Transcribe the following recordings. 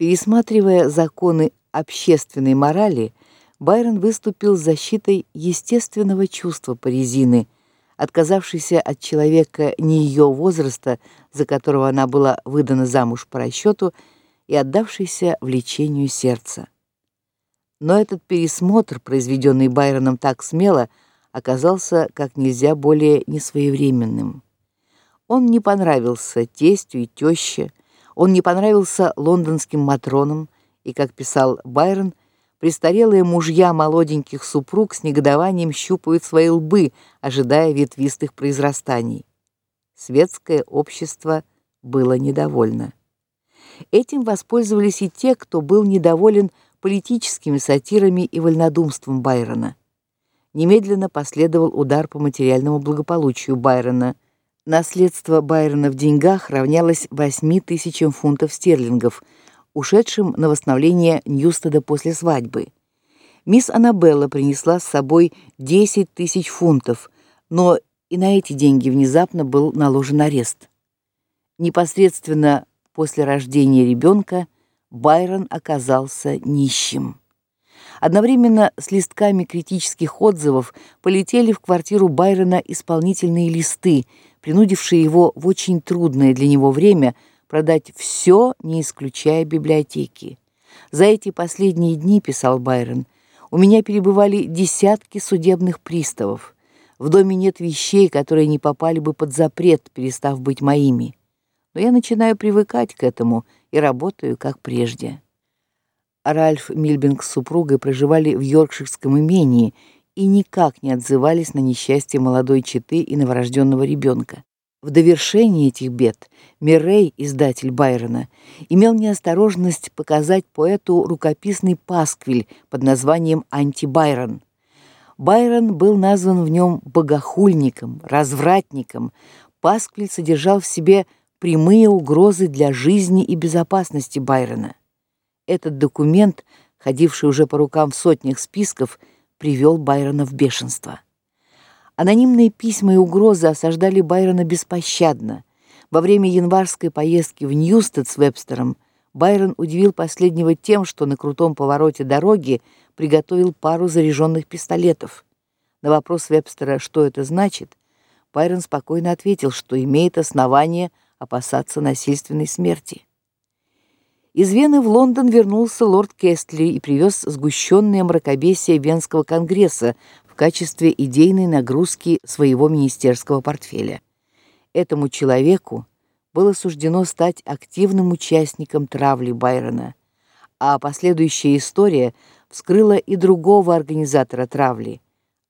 Пересматривая законы общественной морали, Байрон выступил с защитой естественного чувства Паризины, отказавшейся от человека не ее возраста, за которого она была выдана замуж по расчету, и отдавшейся влечению сердца. Но этот пересмотр, произведенный Байроном так смело, оказался как нельзя более несвоевременным. Он не понравился тестю и тёще, он не понравился лондонским матронам, и, как писал Байрон, престарелые мужья молоденьких супруг с негодованием щупают свои лбы, ожидая ветвистых произрастаний. Светское общество было недовольно. Этим воспользовались и те, кто был недоволен политическими сатирами и вольнодумством Байрона. Немедленно последовал удар по материальному благополучию Байрона – Наследство Байрона в деньгах равнялось 8 тысячам фунтов стерлингов, ушедшим на восстановление Ньюстеда после свадьбы. Мисс Аннабелла принесла с собой 10 тысяч фунтов, но и на эти деньги внезапно был наложен арест. Непосредственно после рождения ребенка Байрон оказался нищим. Одновременно с листками критических отзывов полетели в квартиру Байрона исполнительные листы, принудившие его в очень трудное для него время продать все, не исключая библиотеки. За эти последние дни, писал Байрон, у меня перебывали десятки судебных приставов. В доме нет вещей, которые не попали бы под запрет, перестав быть моими. Но я начинаю привыкать к этому и работаю как прежде. Ральф Мильбинг с супругой проживали в Йоркширском имении и никак не отзывались на несчастье молодой четы и новорожденного ребенка. В довершение этих бед Миррей, издатель Байрона, имел неосторожность показать поэту рукописный пасквиль под названием Антибайрон. Байрон был назван в нем богохульником, развратником. Пасквиль содержал в себе прямые угрозы для жизни и безопасности Байрона. Этот документ, ходивший уже по рукам в сотнях списков, привел Байрона в бешенство. Анонимные письма и угрозы осаждали Байрона беспощадно. Во время январской поездки в Ньюстед с Вебстером Байрон удивил последнего тем, что на крутом повороте дороги приготовил пару заряженных пистолетов. На вопрос Вебстера, что это значит, Байрон спокойно ответил, что имеет основание опасаться насильственной смерти. Из Вены в Лондон вернулся лорд Кестли и привез сгущенное мракобесие Венского конгресса в качестве идейной нагрузки своего министерского портфеля. Этому человеку было суждено стать активным участником травли Байрона, а последующая история вскрыла и другого организатора травли.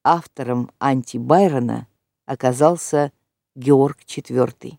Автором анти-Байрона оказался Георг IV.